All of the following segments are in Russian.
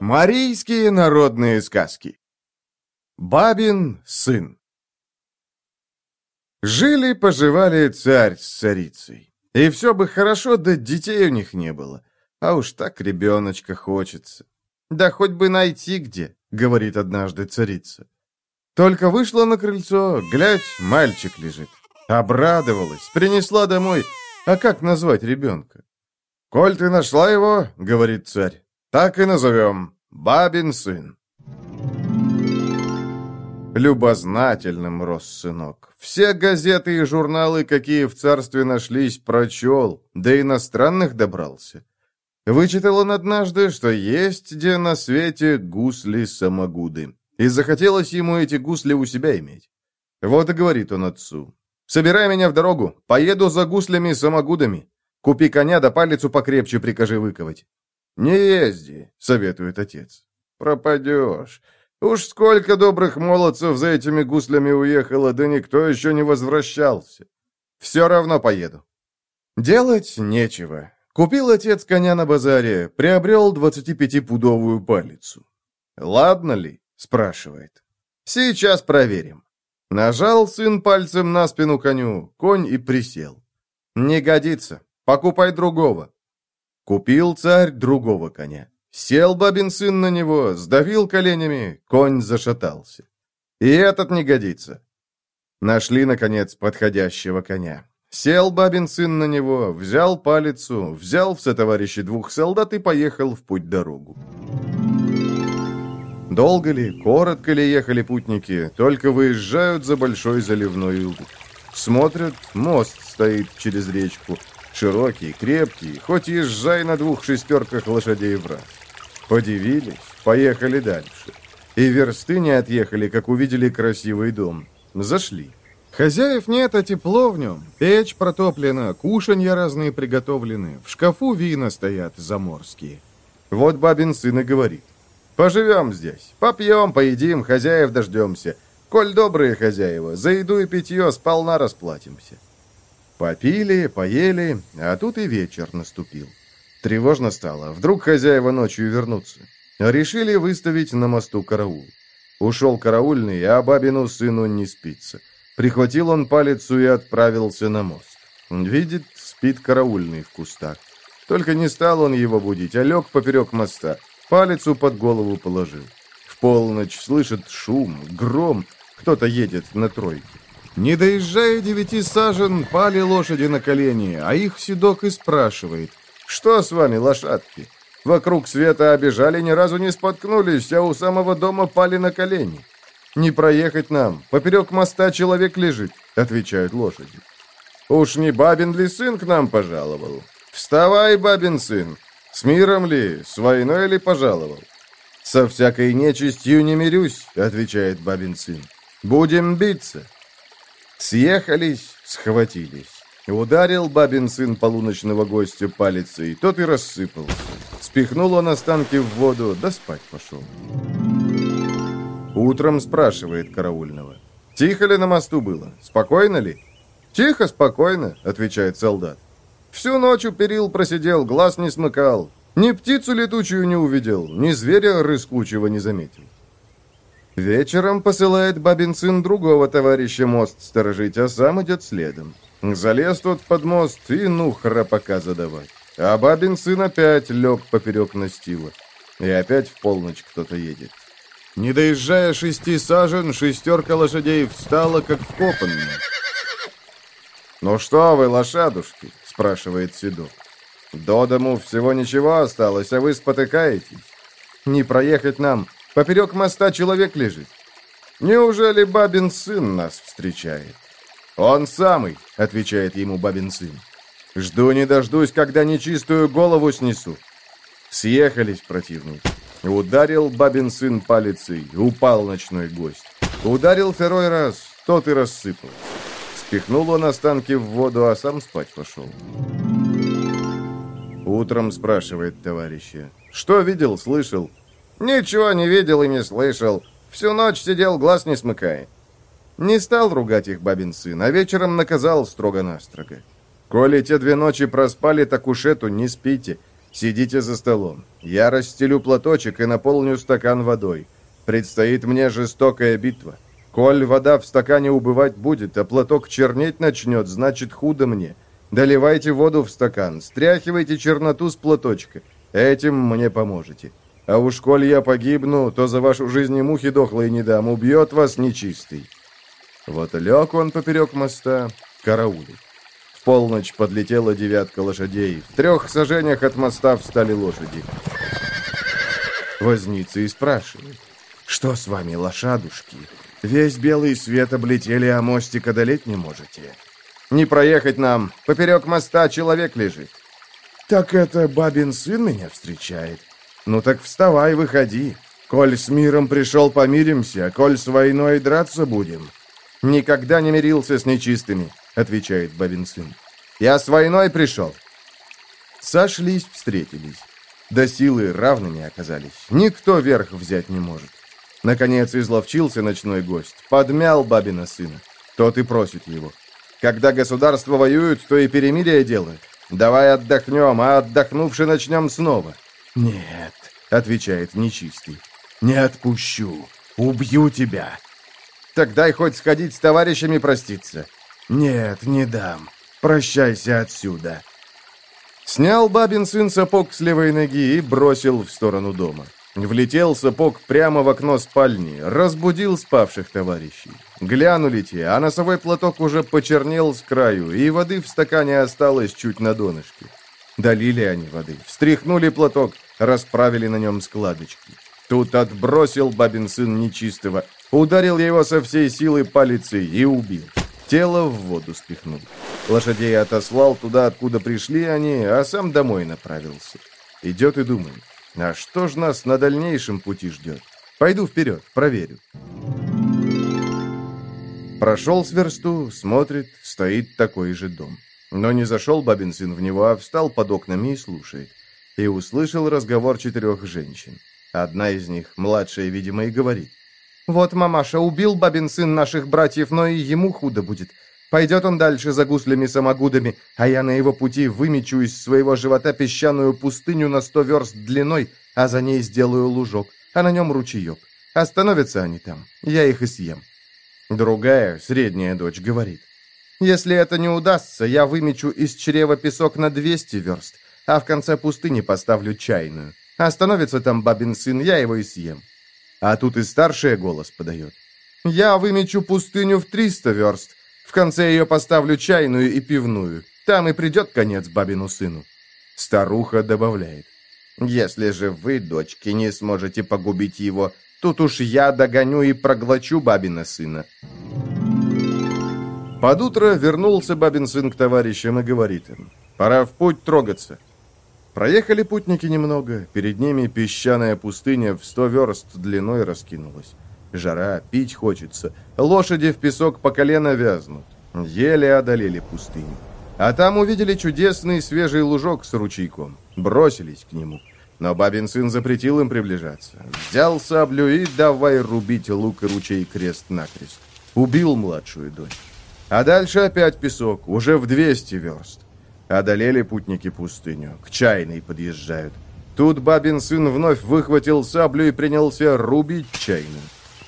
Марийские народные сказки Бабин сын Жили-поживали царь с царицей. И все бы хорошо, да детей у них не было. А уж так ребеночка хочется. Да хоть бы найти где, говорит однажды царица. Только вышла на крыльцо, глядь, мальчик лежит. Обрадовалась, принесла домой. А как назвать ребенка? «Коль ты нашла его, — говорит царь, — так и назовем. Бабин сын». Любознательным рос сынок. Все газеты и журналы, какие в царстве нашлись, прочел, до иностранных добрался. Вычитал он однажды, что есть где на свете гусли-самогуды. И захотелось ему эти гусли у себя иметь. Вот и говорит он отцу. «Собирай меня в дорогу, поеду за гуслями-самогудами. Купи коня, да палицу покрепче прикажи выковать». «Не езди», — советует отец. «Пропадешь. Уж сколько добрых молодцев за этими гуслями уехало, да никто еще не возвращался. Все равно поеду». Делать нечего. Купил отец коня на базаре, приобрел 25-пудовую палицу. «Ладно ли?» — спрашивает. «Сейчас проверим». Нажал сын пальцем на спину коню, конь и присел. «Не годится. Покупай другого». Купил царь другого коня. Сел бабин сын на него, сдавил коленями, конь зашатался. И этот не годится. Нашли, наконец, подходящего коня. Сел бабин сын на него, взял палицу, взял в сотоварищи двух солдат и поехал в путь-дорогу. Долго ли, коротко ли ехали путники, только выезжают за большой заливной луг. Смотрят, мост стоит через речку, широкий, крепкий, хоть езжай на двух шестерках лошадей в. Подивились, поехали дальше. И версты не отъехали, как увидели красивый дом. Зашли. Хозяев нет, а тепло в нем. Печь протоплена, кушанья разные приготовлены. В шкафу вина стоят заморские. Вот бабин сын и говорит. Поживем здесь. Попьем, поедим, хозяев дождемся. Коль добрые хозяева, за еду и питье сполна расплатимся. Попили, поели, а тут и вечер наступил. Тревожно стало. Вдруг хозяева ночью вернутся. Решили выставить на мосту караул. Ушел караульный, а бабину сыну не спится. Прихватил он палицу и отправился на мост. Видит, спит караульный в кустах. Только не стал он его будить, а лег поперек моста. Палицу под голову положил. В полночь слышит шум, гром. Кто-то едет на тройке. Не доезжая девяти сажен, пали лошади на колени, а их седок и спрашивает — что с вами, лошадки? Вокруг света обижали, ни разу не споткнулись, а у самого дома пали на колени. Не проехать нам, поперек моста человек лежит, отвечают лошади. Уж не бабин ли сын к нам пожаловал? Вставай, бабин сын. С миром ли, с войной ли пожаловал? Со всякой нечистью не мирюсь, отвечает бабин сын. Будем биться. Съехались, схватились. Ударил бабин сын полуночного гостя палицей, тот и рассыпался. Спихнул он останки в воду, да спать пошел. Утром спрашивает караульного. «Тихо ли на мосту было? Спокойно ли?» «Тихо, спокойно», — отвечает солдат. «Всю ночь у перил просидел, глаз не смыкал. Ни птицу летучую не увидел, ни зверя рыскучего не заметил». Вечером посылает бабин сын другого товарища мост сторожить, а сам идет следом. Залез тот под мост и ну храпака задавать. А бабин сын опять лег поперек настила. И опять в полночь кто-то едет. Не доезжая шести сажен, шестерка лошадей встала, как вкопанная. «Ну что вы, лошадушки?» — спрашивает Седок. «До дому всего ничего осталось, а вы спотыкаетесь. Не проехать нам. Поперек моста человек лежит. Неужели бабин сын нас встречает?» «Он самый», — отвечает ему бабин сын. «Жду не дождусь, когда нечистую голову снесу». Съехались противники. Ударил бабин сын палицей, упал ночной гость. Ударил второй раз, тот и рассыпал. Спихнул он останки в воду, а сам спать пошел. Утром спрашивает товарища. «Что видел, слышал?» «Ничего не видел и не слышал. Всю ночь сидел, глаз не смыкая». Не стал ругать их бабин сын, а вечером наказал строго-настрого. Коли те две ночи проспали, так уж эту не спите. Сидите за столом. Я расстелю платочек и наполню стакан водой. Предстоит мне жестокая битва. Коль вода в стакане убывать будет, а платок чернеть начнет, значит худо мне. Доливайте воду в стакан, стряхивайте черноту с платочка. Этим мне поможете. А уж коль я погибну, то за вашу жизнь и мухи дохлые не дам, убьет вас нечистый. Вот лег он поперек моста, караулит. В полночь подлетела девятка лошадей. В трех сажениях от моста встали лошади. Возница и спрашивает. «Что с вами, лошадушки? Весь белый свет облетели, а мостик одолеть не можете. Не проехать нам, поперек моста человек лежит». «Так это бабин сын меня встречает?» «Ну так вставай, выходи. Коль с миром пришел, помиримся, коль с войной драться будем». «Никогда не мирился с нечистыми», — отвечает бабин сын. «Я с войной пришел». Сошлись, встретились. До силы равными оказались. Никто верх взять не может. Наконец изловчился ночной гость, подмял бабина сына. Тот и просит его. Когда государство воюет, то и перемирие делает. Давай отдохнем, а отдохнувши начнем снова. «Нет», — отвечает нечистый, — «не отпущу. Убью тебя». «Так дай хоть сходить с товарищами проститься». «Нет, не дам. Прощайся отсюда». Снял бабин сын сапог с левой ноги и бросил в сторону дома. Влетел сапог прямо в окно спальни, разбудил спавших товарищей. Глянули те, а носовой платок уже почернел с краю, и воды в стакане осталось чуть на донышке. Долили они воды, встряхнули платок, расправили на нем складочки. Тут отбросил бабин сын нечистого, ударил его со всей силы палицей и убил. Тело в воду спихнул. Лошадей отослал туда, откуда пришли они, а сам домой направился. Идет и думает, а что ж нас на дальнейшем пути ждет? Пойду вперед, проверю. Прошел с версту, смотрит, стоит такой же дом. Но не зашел бабин сын в него, а встал под окнами и слушает и услышал разговор четырех женщин. Одна из них, младшая, видимо, и говорит. «Вот, мамаша, убил бабин сын наших братьев, но и ему худо будет. Пойдет он дальше за гуслями-самогудами, а я на его пути вымечу из своего живота песчаную пустыню на сто верст длиной, а за ней сделаю лужок, а на нем ручеек. Остановятся они там, я их и съем». Другая, средняя дочь, говорит. «Если это не удастся, я вымечу из чрева песок на двести верст, а в конце пустыни поставлю чайную. Остановится там бабин сын, я его и съем. А тут и старший голос подает. Я вымечу пустыню в триста верст. В конце ее поставлю чайную и пивную. Там и придет конец бабину сыну. Старуха добавляет. Если же вы, дочки, не сможете погубить его, тут уж я догоню и проглочу бабина сына. Под утро вернулся бабин сын к товарищам и говорит им. Пора в путь трогаться. Проехали путники немного, перед ними песчаная пустыня в сто верст длиной раскинулась. Жара, пить хочется, лошади в песок по колено вязнут. Еле одолели пустыню. А там увидели чудесный свежий лужок с ручейком. Бросились к нему. Но бабин сын запретил им приближаться. Взял саблю и давай рубить лук и ручей крест-накрест. Убил младшую дочь. А дальше опять песок, уже в 200 верст. Одолели путники пустыню, к чайной подъезжают. Тут бабин сын вновь выхватил саблю и принялся рубить чайную.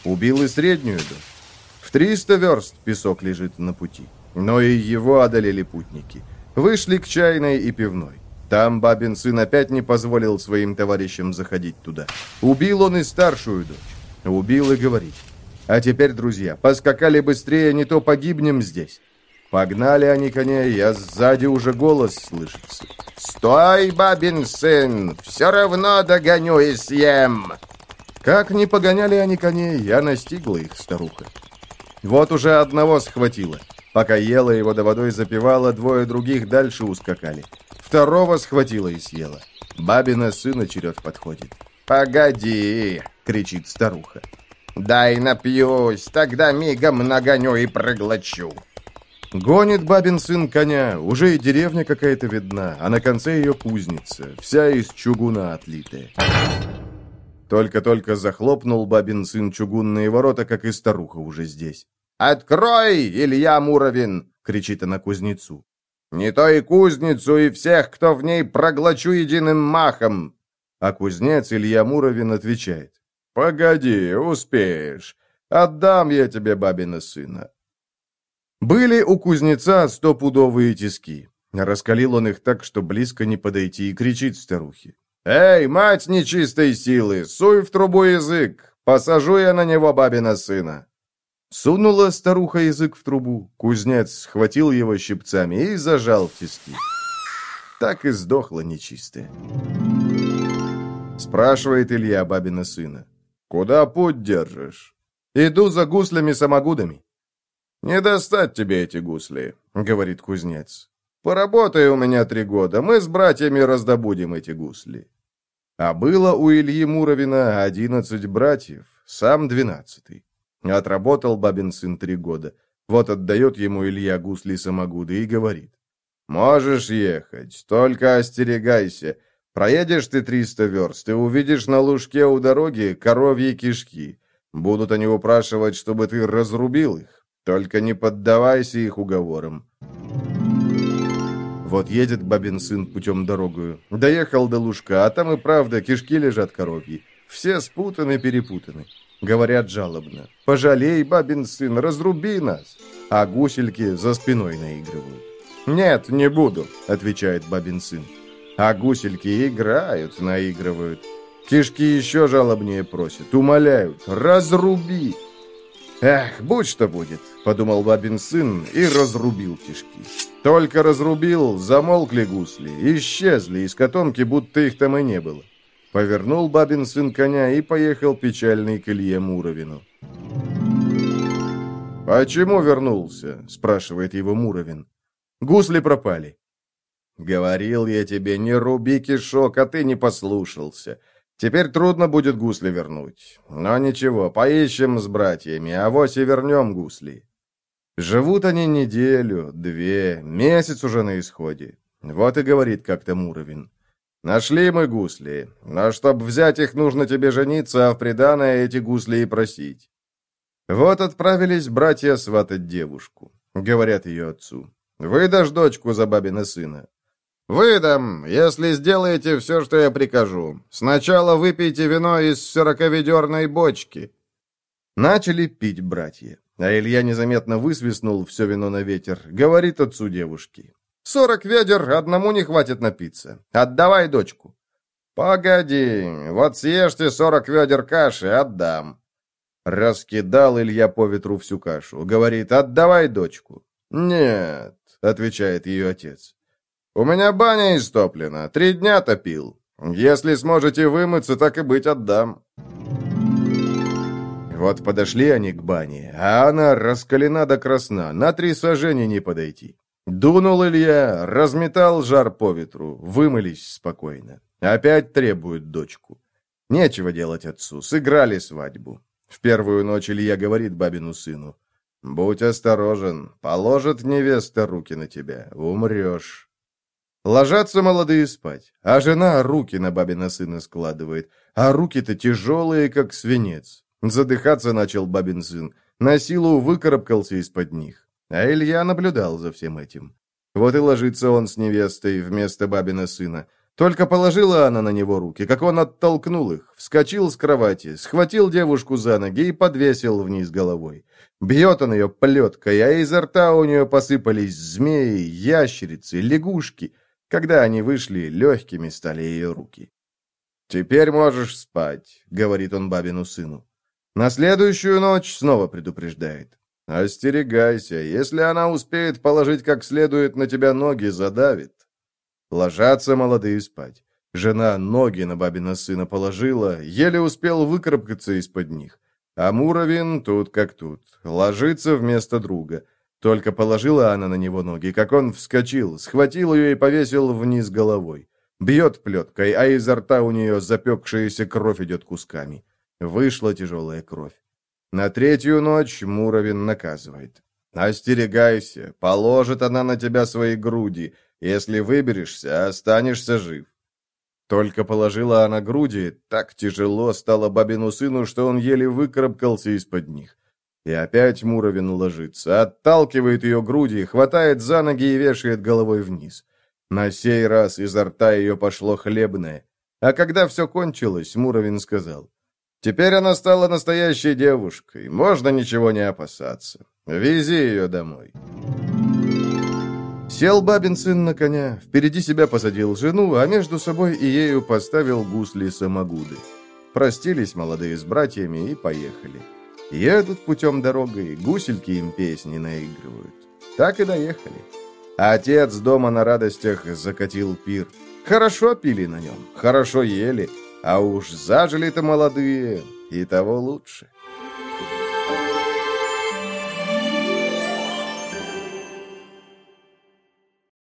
Убил и среднюю дочь. В триста верст песок лежит на пути. Но и его одолели путники. Вышли к чайной и пивной. Там бабин сын опять не позволил своим товарищам заходить туда. Убил он и старшую дочь. Убил и говорит. А теперь, друзья, поскакали быстрее, не то погибнем здесь. Погнали они коней, а сзади уже голос слышится. «Стой, бабин сын! Все равно догоню и съем!» Как не погоняли они коней, я настигла их, старуха. Вот уже одного схватила. Пока ела его до водой запивала, двое других дальше ускакали. Второго схватила и съела. Бабина сына черед подходит. «Погоди!» — кричит старуха. «Дай напьюсь, тогда мигом нагоню и проглочу!» Гонит бабин сын коня, уже и деревня какая-то видна, а на конце ее кузница, вся из чугуна отлитая. Только-только захлопнул бабин сын чугунные ворота, как и старуха уже здесь. «Открой, Илья Муровин!» — кричит она кузнецу. Не то и кузницу, и всех, кто в ней проглочу единым махом!» А кузнец Илья Муровин отвечает. «Погоди, успеешь. Отдам я тебе бабина сына». Были у кузнеца стопудовые тиски. Раскалил он их так, что близко не подойти, и кричит старухе. «Эй, мать нечистой силы, суй в трубу язык! Посажу я на него бабина сына!» Сунула старуха язык в трубу, кузнец схватил его щипцами и зажал в тиски. Так и сдохла нечистая. Спрашивает Илья бабина сына. «Куда путь держишь?» «Иду за гуслями-самогудами». «Не достать тебе эти гусли», — говорит кузнец. «Поработай у меня три года, мы с братьями раздобудем эти гусли». А было у Ильи Муровина одиннадцать братьев, сам двенадцатый. Отработал бабин сын три года. Вот отдает ему Илья гусли-самогуды и говорит. «Можешь ехать, только остерегайся. Проедешь ты триста верст и увидишь на лужке у дороги коровьи кишки. Будут они упрашивать, чтобы ты разрубил их. Только не поддавайся их уговорам». Вот едет бабин сын путем дорогою. Доехал до лужка, а там и правда кишки лежат коровьи. Все спутаны-перепутаны. Говорят жалобно. «Пожалей, бабин сын, разруби нас!» А гусельки за спиной наигрывают. «Нет, не буду», — отвечает бабин сын. А гусельки играют, наигрывают. Кишки еще жалобнее просят, умоляют. «Разруби!» «Эх, будь что будет», — подумал бабин сын и разрубил кишки. Только разрубил, замолкли гусли, исчезли из котомки, будто их там и не было. Повернул бабин сын коня и поехал печальный к Илье Муровину. «Почему вернулся?» – спрашивает его Муровин. «Гусли пропали». «Говорил я тебе, не руби кишок, а ты не послушался. Теперь трудно будет гусли вернуть. Но ничего, поищем с братьями, а вось и вернем гусли». Живут они неделю, две, месяц уже на исходе. Вот и говорит как-то Муровин. Нашли мы гусли, но чтоб взять их, нужно тебе жениться, а в приданое эти гусли и просить. Вот отправились братья сватать девушку. Говорят ее отцу. Выдашь дочку за бабина сына. «Выдам, если сделаете все, что я прикажу. Сначала выпейте вино из сороковедерной бочки». Начали пить братья, а Илья незаметно высвистнул все вино на ветер. Говорит отцу девушки. Сорок ведер, одному не хватит напиться. Отдавай дочку». «Погоди, вот съешьте сорок ведер каши, отдам». Раскидал Илья по ветру всю кашу. Говорит, отдавай дочку. «Нет», — отвечает ее отец. «У меня баня истоплена, три дня топил. Если сможете вымыться, так и быть отдам». Вот подошли они к бане, а она раскалена до красна, на три сажени не подойти. Дунул Илья, разметал жар по ветру, вымылись спокойно. Опять требуют дочку. Нечего делать отцу, сыграли свадьбу. В первую ночь Илья говорит бабину сыну, «Будь осторожен, положит невеста руки на тебя, умрешь». Ложатся молодые спать, а жена руки на бабина сына складывает, а руки-то тяжелые, как свинец. Задыхаться начал бабин сын, на силу выкарабкался из-под них. А Илья наблюдал за всем этим. Вот и ложится он с невестой вместо бабина сына. Только положила она на него руки, как он оттолкнул их, вскочил с кровати, схватил девушку за ноги и подвесил вниз головой. Бьет он ее плеткой, а изо рта у нее посыпались змеи, ящерицы, лягушки. Когда они вышли, легкими стали ее руки. «Теперь можешь спать», — говорит он бабину сыну. На следующую ночь снова предупреждает. «Остерегайся, если она успеет положить как следует на тебя ноги, задавит». Ложатся молодые спать. Жена ноги на бабина сына положила, еле успел выкарабкаться из-под них. А Муровин тут как тут, ложится вместо друга. Только положила она на него ноги, как он вскочил, схватил ее и повесил вниз головой. Бьет плеткой, а изо рта у нее запекшаяся кровь идет кусками. Вышла тяжелая кровь. На третью ночь Муровин наказывает. «Остерегайся, положит она на тебя свои груди. Если выберешься, останешься жив». Только положила она груди, так тяжело стало бабину сыну, что он еле выкарабкался из-под них. И опять Муровин ложится, отталкивает ее груди, хватает за ноги и вешает головой вниз. На сей раз изо рта ее пошло хлебное. А когда все кончилось, Муровин сказал, «Теперь она стала настоящей девушкой, можно ничего не опасаться. Вези ее домой». Сел бабин сын на коня, впереди себя посадил жену, а между собой и ею поставил гусли самогуды. Простились молодые с братьями и поехали. Едут путем дорогой, гусельки им песни наигрывают. Так и доехали. Отец дома на радостях закатил пир. Хорошо пили на нем, хорошо ели, а уж зажили-то молодые, и того лучше.